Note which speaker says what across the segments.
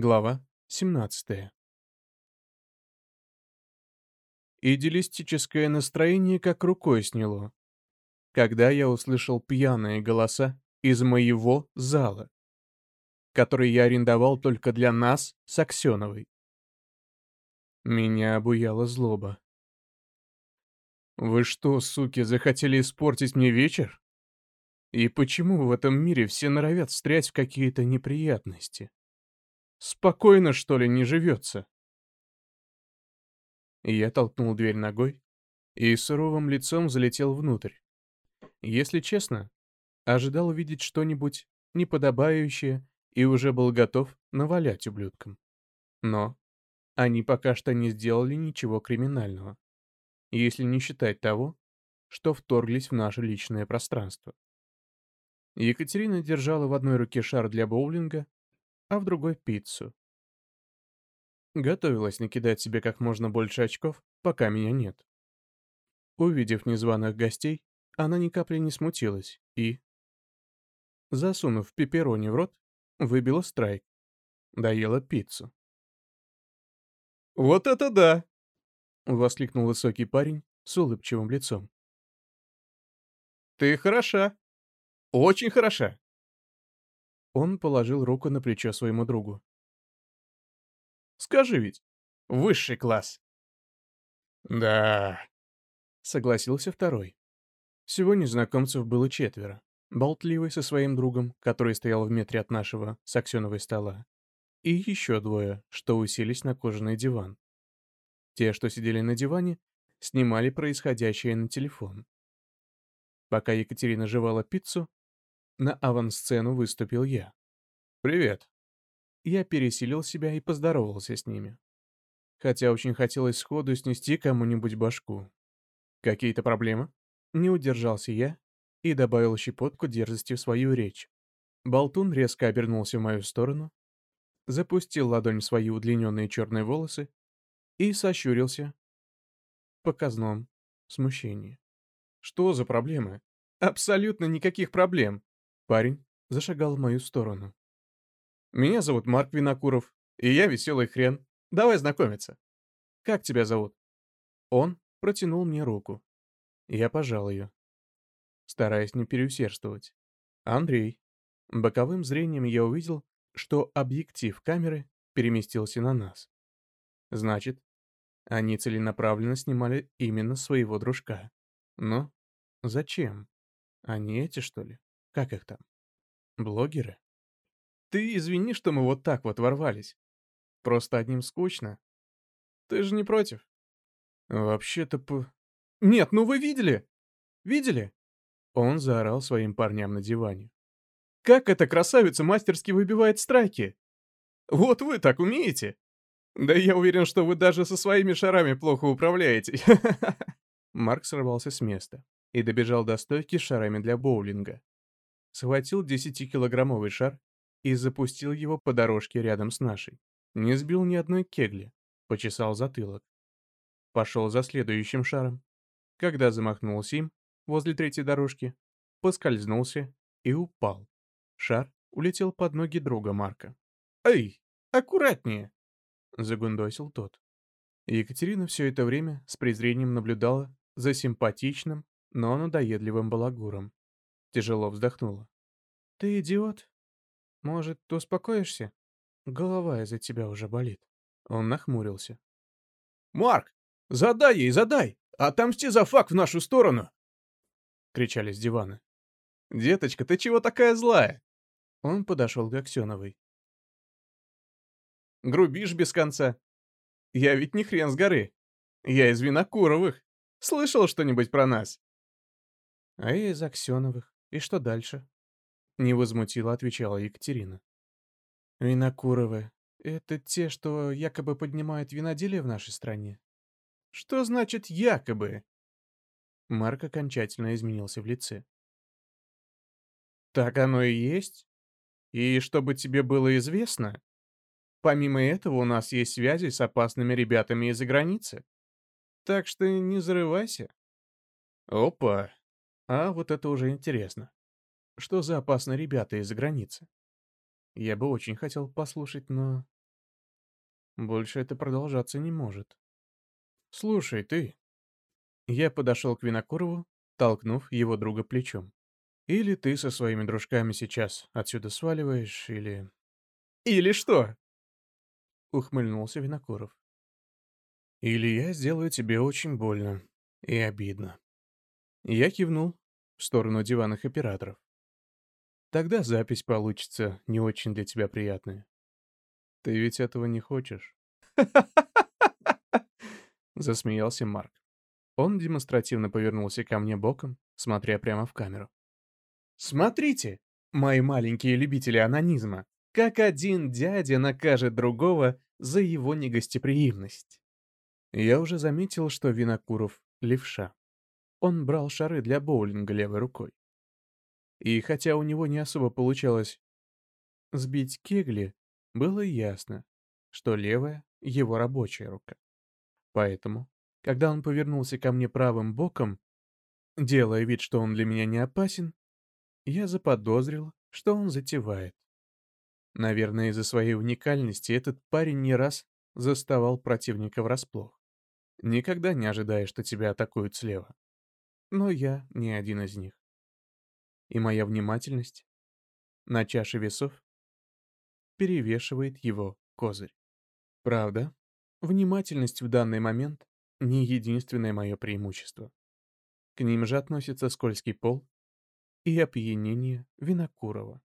Speaker 1: Глава 17. Идеалистическое настроение как рукой сняло, когда я услышал пьяные голоса из моего зала, который я арендовал только для нас с Аксеновой. Меня обуяла злоба. «Вы что, суки, захотели испортить мне вечер? И почему в этом мире все норовят встрять в какие-то неприятности?» Спокойно, что ли, не живется?» Я толкнул дверь ногой и суровым лицом залетел внутрь. Если честно, ожидал увидеть что-нибудь неподобающее и уже был готов навалять ублюдкам. Но они пока что не сделали ничего криминального, если не считать того, что вторглись в наше личное пространство. Екатерина держала в одной руке шар для боулинга, а в другой пиццу. Готовилась накидать себе как можно больше очков, пока меня нет. Увидев незваных гостей, она ни капли не смутилась и, засунув пепперони в рот, выбила страйк. Доела пиццу.
Speaker 2: «Вот это да!»
Speaker 1: — воскликнул высокий парень с улыбчивым лицом.
Speaker 2: «Ты хороша. Очень хороша.
Speaker 1: Он положил руку на плечо своему другу.
Speaker 2: «Скажи ведь, высший класс!»
Speaker 1: «Да», — согласился второй. Всего незнакомцев было четверо. Болтливый со своим другом, который стоял в метре от нашего с Аксеновой стола, и еще двое, что уселись на кожаный диван. Те, что сидели на диване, снимали происходящее на телефон. Пока Екатерина жевала пиццу, на авансцену выступил я. «Привет». Я переселил себя и поздоровался с ними. Хотя очень хотелось сходу снести кому-нибудь башку. «Какие-то проблемы?» Не удержался я и добавил щепотку дерзости в свою речь. Болтун резко обернулся в мою сторону, запустил ладонь в свои удлиненные черные волосы и сощурился в показном смущении. «Что за проблемы?» «Абсолютно никаких проблем!» Парень зашагал в мою сторону. «Меня зовут Марк Винокуров, и я веселый хрен. Давай знакомиться. Как тебя зовут?» Он протянул мне руку. Я пожал ее, стараясь не переусердствовать. «Андрей». Боковым зрением я увидел, что объектив камеры переместился на нас. Значит, они целенаправленно снимали именно своего дружка. Но зачем? Они эти, что ли? Как их там? Блогеры? Ты извини, что мы вот так вот ворвались. Просто одним скучно. Ты же не против? Вообще-то по... Нет, ну вы видели? Видели? Он заорал своим парням на диване. Как эта красавица мастерски выбивает страйки? Вот вы так умеете? Да я уверен, что вы даже со своими шарами плохо управляете. Марк сорвался с места и добежал до стойки с шарами для боулинга схватил 10-килограммовый шар и запустил его по дорожке рядом с нашей. Не сбил ни одной кегли, почесал затылок. Пошел за следующим шаром. Когда замахнулся им, возле третьей дорожки, поскользнулся и упал. Шар улетел под ноги друга Марка. «Эй, аккуратнее!» — загундосил тот. Екатерина все это время с презрением наблюдала за симпатичным, но надоедливым балагуром. Тяжело вздохнула. «Ты идиот? Может, ты успокоишься? Голова из-за тебя уже болит». Он нахмурился.
Speaker 2: «Марк, задай ей, задай! Отомсти за факт в нашу сторону!»
Speaker 1: Кричали с дивана.
Speaker 2: «Деточка, ты чего такая злая?»
Speaker 1: Он подошел к Аксеновой.
Speaker 2: «Грубишь без конца. Я ведь не хрен с горы. Я из Винокуровых. Слышал что-нибудь про нас?»
Speaker 1: «А я из Аксеновых. И что дальше? Невозмутимо отвечала Екатерина. Винокуровы — это те, что якобы поднимают виноделие в нашей стране?
Speaker 2: Что значит «якобы»?
Speaker 1: Марк окончательно изменился в лице. Так оно и есть. И чтобы тебе было известно, помимо этого у нас есть связи с опасными ребятами из-за границы. Так что не зарывайся. Опа, а вот это уже интересно. Что за опасные ребята из-за границы? Я бы очень хотел послушать, но... Больше это продолжаться не может. Слушай, ты. Я подошел к Винокурову, толкнув его друга плечом. Или ты со своими дружками сейчас отсюда сваливаешь, или...
Speaker 2: Или что?
Speaker 1: Ухмыльнулся Винокуров. Или я сделаю тебе очень больно и обидно. Я кивнул в сторону диванных операторов. Тогда запись получится не очень для тебя приятная. Ты ведь этого не хочешь? Засмеялся Марк. Он демонстративно повернулся ко мне боком, смотря прямо в камеру. Смотрите, мои маленькие любители анонизма, как один дядя накажет другого за его негостеприимность. Я уже заметил, что Винокуров — левша. Он брал шары для боулинга левой рукой. И хотя у него не особо получалось сбить кегли, было ясно, что левая — его рабочая рука. Поэтому, когда он повернулся ко мне правым боком, делая вид, что он для меня не опасен, я заподозрил, что он затевает. Наверное, из-за своей уникальности этот парень не раз заставал противника врасплох. Никогда не ожидая, что тебя атакуют слева. Но я не один из них. И моя внимательность на чаше весов перевешивает его козырь. Правда, внимательность в данный момент не единственное мое преимущество. К ним же относится скользкий пол и опьянение Винокурова.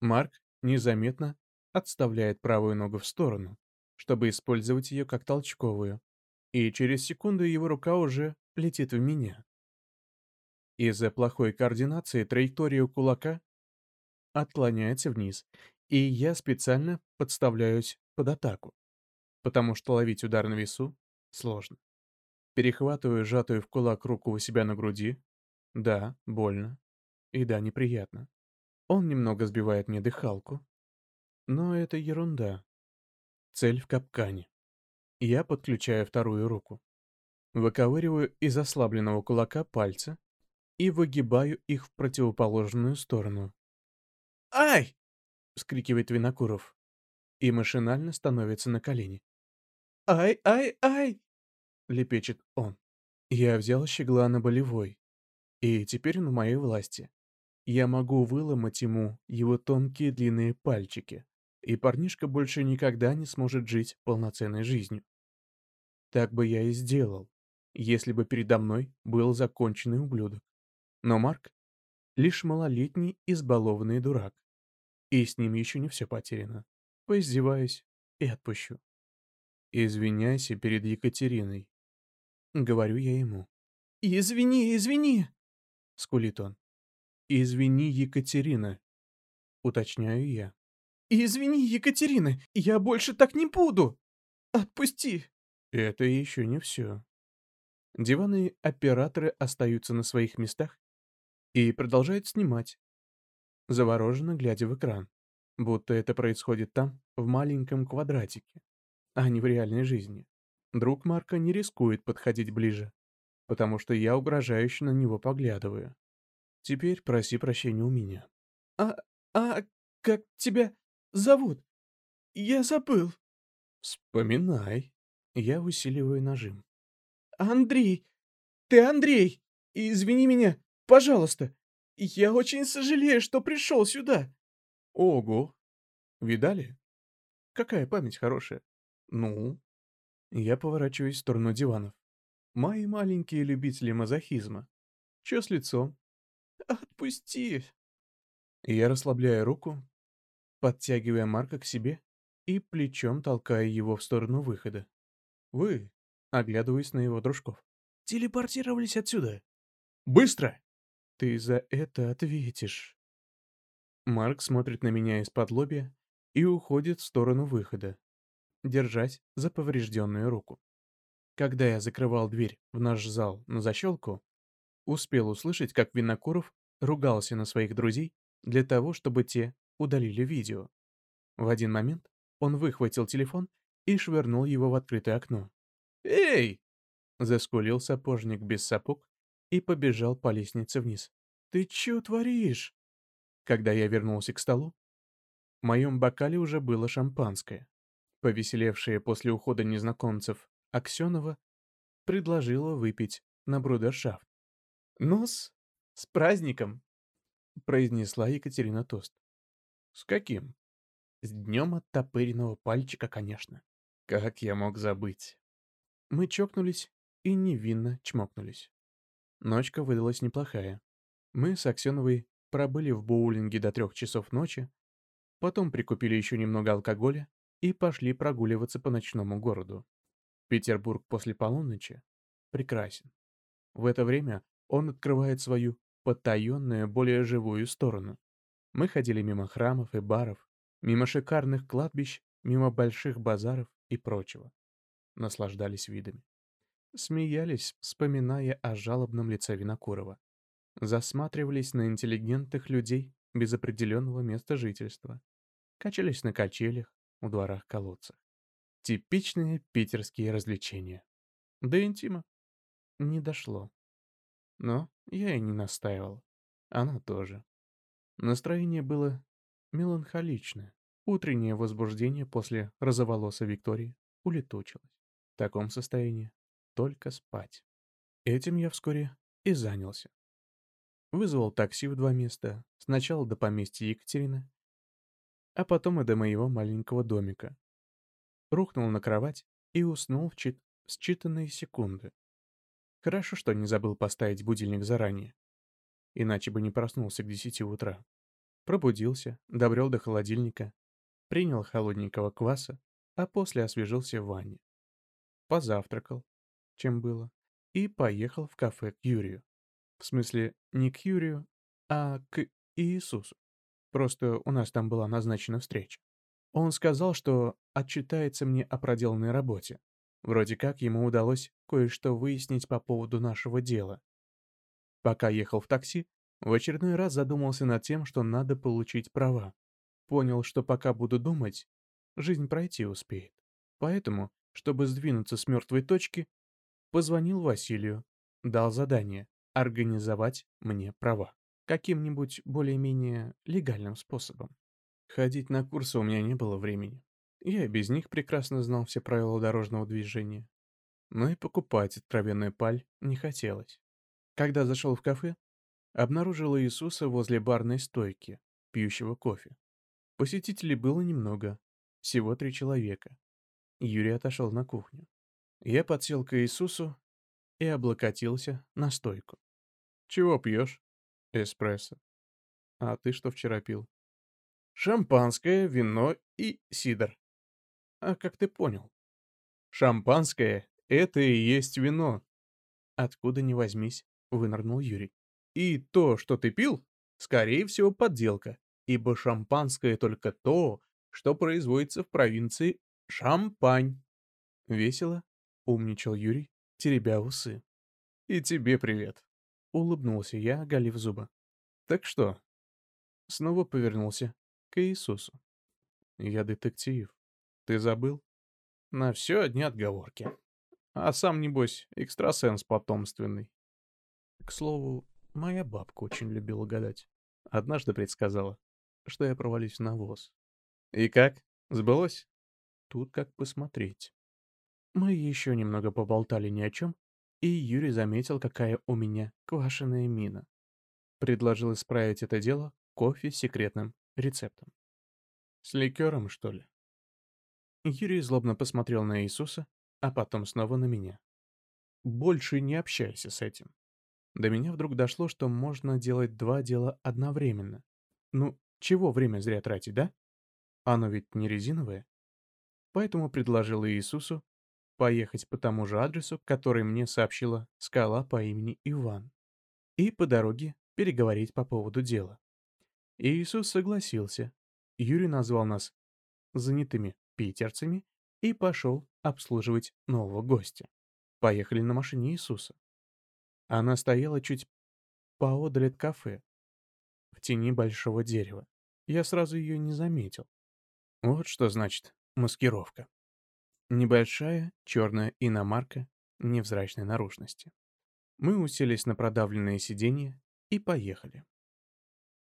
Speaker 1: Марк незаметно отставляет правую ногу в сторону, чтобы использовать ее как толчковую, и через секунду его рука уже летит в меня. Из-за плохой координации траектория у кулака отклоняется вниз, и я специально подставляюсь под атаку, потому что ловить удар на весу сложно. Перехватываю сжатую в кулак руку у себя на груди. Да, больно. И да, неприятно. Он немного сбивает мне дыхалку. Но это ерунда. Цель в капкане. Я подключаю вторую руку. Выковыриваю из ослабленного кулака пальцы и выгибаю их в противоположную сторону.
Speaker 2: «Ай!»
Speaker 1: вскрикивает Винокуров и машинально становится на колени.
Speaker 2: «Ай, ай, ай!»
Speaker 1: — лепечет он. Я взял щегла на болевой, и теперь он в моей власти. Я могу выломать ему его тонкие длинные пальчики, и парнишка больше никогда не сможет жить полноценной жизнью. Так бы я и сделал, если бы передо мной был законченный ублюдок. Но Марк — лишь малолетний избалованный дурак, и с ним еще не все потеряно. Поиздеваюсь и отпущу. Извиняйся перед Екатериной. Говорю я ему.
Speaker 2: «Извини, извини!»
Speaker 1: — скулит он. «Извини, Екатерина!» — уточняю я.
Speaker 2: «Извини, Екатерина, я больше так не буду! Отпусти!»
Speaker 1: Это еще не все. Диванные операторы остаются на своих местах и продолжают снимать, завороженно глядя в экран, будто это происходит там, в маленьком квадратике, а не в реальной жизни. Друг Марка не рискует подходить ближе, потому что я угрожающе на него поглядываю. Теперь проси прощения у меня.
Speaker 2: «А... а... как тебя зовут? Я забыл».
Speaker 1: «Вспоминай». Я усиливаю нажим.
Speaker 2: «Андрей! Ты Андрей! Извини меня, пожалуйста! Я очень сожалею, что пришел сюда.
Speaker 1: Ого. Видали? Какая память хорошая. Ну? Я поворачиваюсь в сторону диванов. Мои маленькие любители мазохизма. Че с лицом?
Speaker 2: Отпусти.
Speaker 1: Я расслабляю руку, подтягивая Марка к себе и плечом толкая его в сторону выхода. Вы, оглядываясь на его дружков, телепортировались отсюда. Быстро! Ты за это ответишь. Марк смотрит на меня из-под лобья и уходит в сторону выхода, держась за поврежденную руку. Когда я закрывал дверь в наш зал на защелку, успел услышать, как Винокуров ругался на своих друзей для того, чтобы те удалили видео. В один момент он выхватил телефон и швырнул его в открытое окно. «Эй!» — заскулил сапожник без сапог и побежал по лестнице вниз. «Ты чё творишь?» Когда я вернулся к столу, в моем бокале уже было шампанское. Повеселевшая после ухода незнакомцев Аксенова предложила выпить на брудершафт.
Speaker 2: «Ну-с, с праздником!»
Speaker 1: — произнесла Екатерина тост. «С каким?»
Speaker 2: «С днем оттопыренного пальчика, конечно».
Speaker 1: «Как я мог забыть?»
Speaker 2: Мы чокнулись и невинно чмокнулись.
Speaker 1: Ночка выдалась неплохая. Мы с Аксеновой пробыли в боулинге до трех часов ночи, потом прикупили еще немного алкоголя и пошли прогуливаться по ночному городу. Петербург после полуночи прекрасен. В это время он открывает свою потаенную, более живую сторону. Мы ходили мимо храмов и баров, мимо шикарных кладбищ, мимо больших базаров и прочего. Наслаждались видами. Смеялись, вспоминая о жалобном лице Винокурова. Засматривались на интеллигентных людей без определенного места жительства. Качались на качелях, у дворах колодцах. Типичные питерские развлечения. До интима не дошло. Но я и не настаивал. Она тоже. Настроение было меланхоличное. Утреннее возбуждение после розоволоса Виктории улетучилось. В таком состоянии только спать. Этим я вскоре и занялся. Вызвал такси в два места, сначала до поместья Екатерины, а потом и до моего маленького домика. Рухнул на кровать и уснул в чит... считанные секунды. Хорошо, что не забыл поставить будильник заранее. Иначе бы не проснулся к десяти утра. Пробудился, добрел до холодильника, принял холодненького кваса, а после освежился в ванне. Позавтракал, чем было, и поехал в кафе к Юрию. В смысле, не к Юрию, а к Иисусу. Просто у нас там была назначена встреча. Он сказал, что отчитается мне о проделанной работе. Вроде как ему удалось кое-что выяснить по поводу нашего дела. Пока ехал в такси, в очередной раз задумался над тем, что надо получить права. Понял, что пока буду думать, жизнь пройти успеет. Поэтому, чтобы сдвинуться с мертвой точки, позвонил Василию, дал задание организовать мне права каким-нибудь более-менее легальным способом. Ходить на курсы у меня не было времени. Я и без них прекрасно знал все правила дорожного движения. Но и покупать откровенную паль не хотелось. Когда зашел в кафе, обнаружил Иисуса возле барной стойки, пьющего кофе. Посетителей было немного, всего три человека. Юрий отошел на кухню. Я подсел к Иисусу и облокотился на стойку. «Чего пьешь?» «Эспрессо». «А ты что вчера пил?» «Шампанское, вино и сидр». «А как ты понял?» «Шампанское — это и есть вино». «Откуда ни возьмись», — вынырнул Юрий. «И то, что ты пил, скорее всего, подделка, ибо шампанское только то, что производится в провинции Шампань». Весело умничал Юрий, теребя усы. «И тебе привет», — улыбнулся я, оголив зубы. «Так что?» Снова повернулся к Иисусу. «Я детектив. Ты забыл?» «На все одни отговорки. А сам, небось, экстрасенс потомственный». К слову, моя бабка очень любила гадать. Однажды предсказала, что я провалюсь в навоз. «И как? Сбылось?» Тут как посмотреть. Мы еще немного поболтали ни о чем, и Юрий заметил, какая у меня квашеная мина. Предложил исправить это дело кофе с секретным рецептом. С ликером, что ли? Юрий злобно посмотрел на Иисуса, а потом снова на меня. Больше не общайся с этим. До меня вдруг дошло, что можно делать два дела одновременно. Ну, чего время зря тратить, да? Оно ведь не резиновое. Поэтому предложил Иисусу поехать по тому же адресу, который мне сообщила скала по имени Иван, и по дороге переговорить по поводу дела. Иисус согласился. Юрий назвал нас занятыми питерцами и пошел обслуживать нового гостя. Поехали на машине Иисуса. Она стояла чуть поодаль от кафе, в тени большого дерева. Я сразу ее не заметил. Вот что значит маскировка. Небольшая черная иномарка невзрачной наружности. Мы уселись на продавленное сиденье и поехали.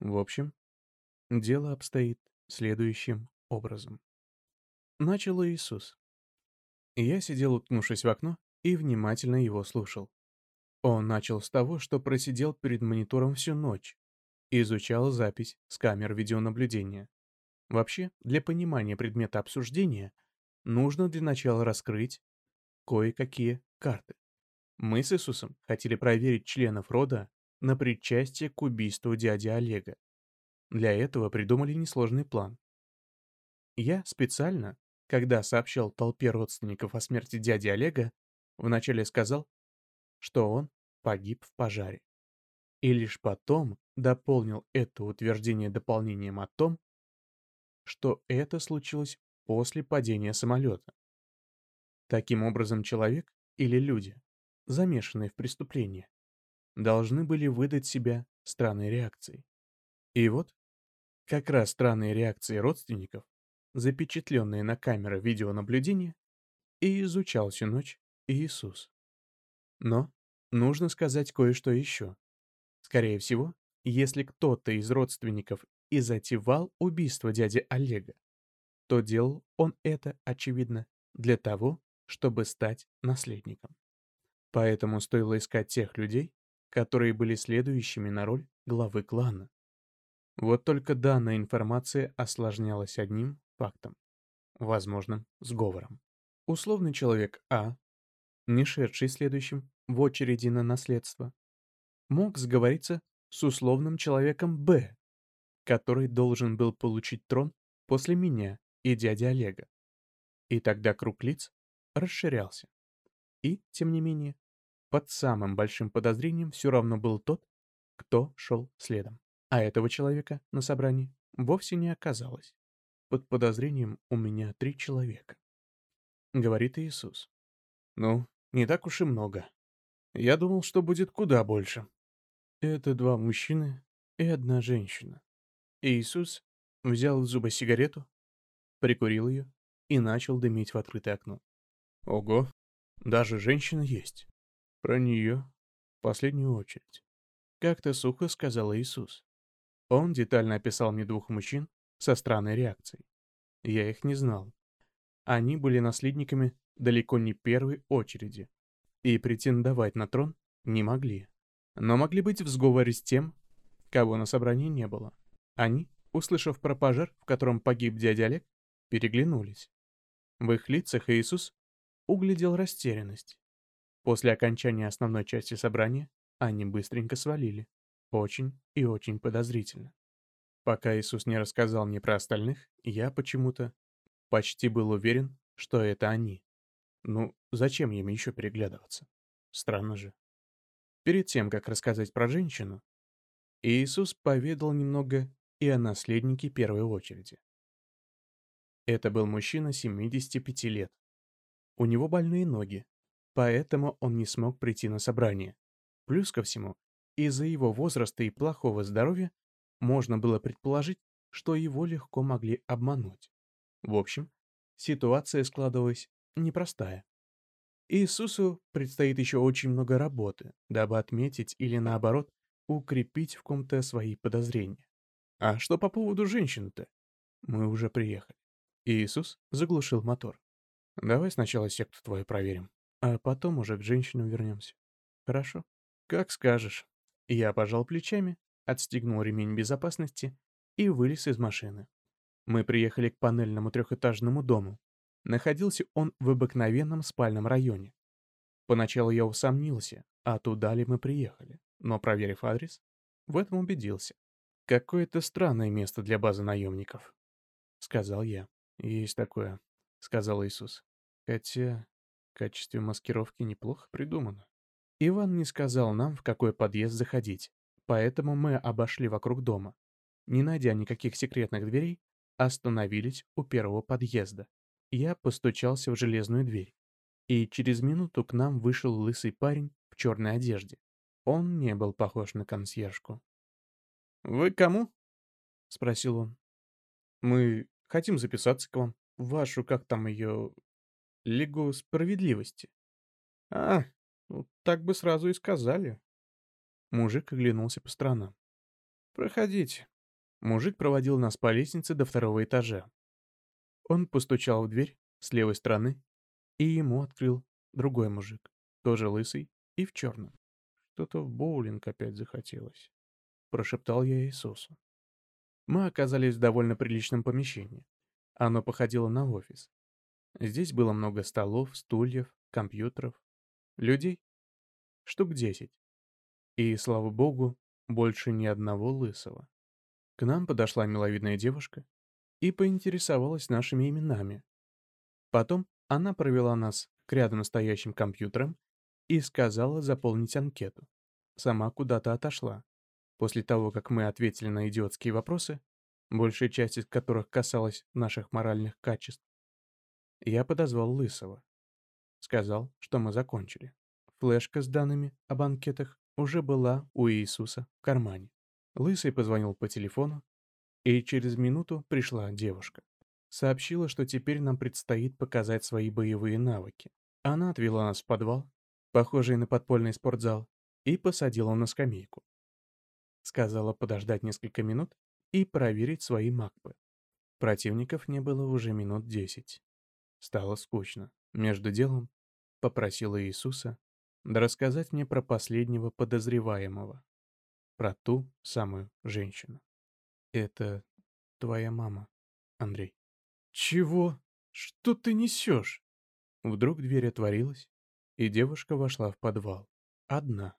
Speaker 1: В общем, дело обстоит следующим образом. начал Иисус. Я сидел, уткнувшись в окно, и внимательно его слушал. Он начал с того, что просидел перед монитором всю ночь, изучал запись с камер видеонаблюдения. Вообще, для понимания предмета обсуждения нужно для начала раскрыть кое-какие карты. Мы с Иисусом хотели проверить членов рода на причастие к убийству дяди Олега. Для этого придумали несложный план. Я специально, когда сообщал толпе родственников о смерти дяди Олега, вначале сказал, что он погиб в пожаре. И лишь потом дополнил это утверждение дополнением о том, что это случилось после падения самолета. Таким образом, человек или люди, замешанные в преступлении, должны были выдать себя странной реакцией. И вот, как раз странные реакции родственников, запечатленные на камеры видеонаблюдения, и изучал всю ночь Иисус. Но нужно сказать кое-что еще. Скорее всего, если кто-то из родственников и затевал убийство дяди Олега, то делал он это, очевидно, для того, чтобы стать наследником. Поэтому стоило искать тех людей, которые были следующими на роль главы клана. Вот только данная информация осложнялась одним фактом, возможным сговором. Условный человек А, не шедший следующим в очереди на наследство, мог сговориться с условным человеком Б, который должен был получить трон после меня и дяди Олега. И тогда круг лиц расширялся. И, тем не менее, под самым большим подозрением все равно был тот, кто шел следом. А этого человека на собрании вовсе не оказалось. Под подозрением у меня три человека. Говорит Иисус. Ну, не так уж и много. Я думал, что будет куда больше. Это два мужчины и одна женщина. Иисус взял из зуба сигарету, прикурил ее и начал дымить в открытое окно. Ого, даже женщина есть. Про нее в последнюю очередь. Как-то сухо сказал Иисус. Он детально описал мне двух мужчин со странной реакцией. Я их не знал. Они были наследниками далеко не первой очереди и претендовать на трон не могли но могли быть в сговоре с тем, кого на собрании не было. Они, услышав про пожар, в котором погиб дядя Олег, переглянулись. В их лицах Иисус углядел растерянность. После окончания основной части собрания они быстренько свалили. Очень и очень подозрительно. Пока Иисус не рассказал мне про остальных, я почему-то почти был уверен, что это они. Ну, зачем им еще переглядываться? Странно же. Перед тем, как рассказать про женщину, Иисус поведал немного и о наследнике первой очереди. Это был мужчина 75 лет. У него больные ноги, поэтому он не смог прийти на собрание. Плюс ко всему, из-за его возраста и плохого здоровья можно было предположить, что его легко могли обмануть. В общем, ситуация складывалась непростая. Иисусу предстоит еще очень много работы, дабы отметить или наоборот укрепить в ком-то свои подозрения. А что по поводу женщин-то? Мы уже приехали. Иисус заглушил мотор. Давай сначала секту твою проверим, а потом уже к женщинам вернемся. Хорошо? Как скажешь. Я пожал плечами, отстегнул ремень безопасности и вылез из машины. Мы приехали к панельному трехэтажному дому, Находился он в обыкновенном спальном районе. Поначалу я усомнился, а туда ли мы приехали, но, проверив адрес, в этом убедился. «Какое-то странное место для базы наемников», — сказал я. «Есть такое», — сказал Иисус. «Хотя в качестве маскировки неплохо придумано». Иван не сказал нам, в какой подъезд заходить, поэтому мы обошли вокруг дома. Не найдя никаких секретных дверей, остановились у первого подъезда. Я постучался в железную дверь, и через минуту к нам вышел лысый парень в черной одежде. Он не был похож на консьержку. «Вы кому?» — спросил он. «Мы хотим записаться к вам, вашу, как там ее, Лигу Справедливости». «А, ну так бы сразу и сказали». Мужик оглянулся по сторонам. «Проходите». Мужик проводил нас по лестнице до второго этажа. Он постучал в дверь с левой стороны, и ему открыл другой мужик, тоже лысый и в черном. Что-то в боулинг опять захотелось, прошептал я Иисусу. Мы оказались в довольно приличном помещении. Оно походило на офис. Здесь было много столов, стульев, компьютеров, людей. Штук десять. И, слава богу, больше ни одного лысого. К нам подошла миловидная девушка и поинтересовалась нашими именами. Потом она провела нас к рядом стоящим компьютерам и сказала заполнить анкету. Сама куда-то отошла. После того, как мы ответили на идиотские вопросы, большая часть из которых касалась наших моральных качеств, я подозвал Лысого. Сказал, что мы закончили. Флешка с данными об анкетах уже была у Иисуса в кармане. Лысый позвонил по телефону, и через минуту пришла девушка. Сообщила, что теперь нам предстоит показать свои боевые навыки. Она отвела нас в подвал, похожий на подпольный спортзал, и посадила на скамейку. Сказала подождать несколько минут и проверить свои макпы. Противников не было уже минут десять. Стало скучно. Между делом попросила Иисуса да рассказать мне про последнего подозреваемого, про ту самую женщину. Это твоя мама, Андрей.
Speaker 2: Чего? Что ты несешь?
Speaker 1: Вдруг дверь отворилась, и девушка вошла в подвал. Одна.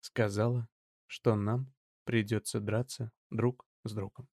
Speaker 1: Сказала, что нам придется драться друг с другом.